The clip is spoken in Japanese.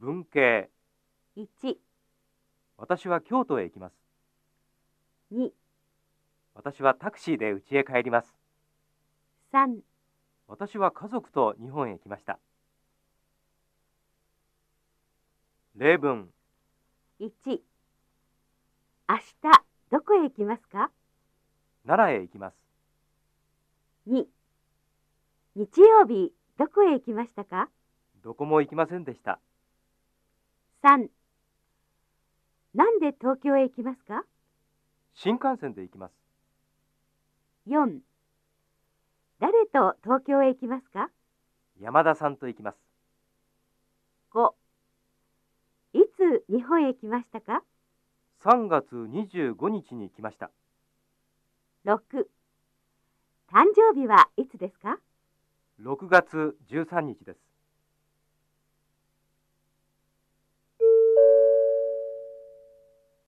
文系。1、私は京都へ行きます。2、私はタクシーで家へ帰ります。3、私は家族と日本へ来ました。例文。1明日どこへ行きますか？奈良へ行きます。2日曜日どこへ行きましたか？どこも行きませんでした3なんで東京へ行きますか？新幹線で行きます。4誰と東京へ行きますか？山田さんと行きます。5いつ日本へ来ましたか？3月25日に来ました。6誕生日はいつですか？6月13日です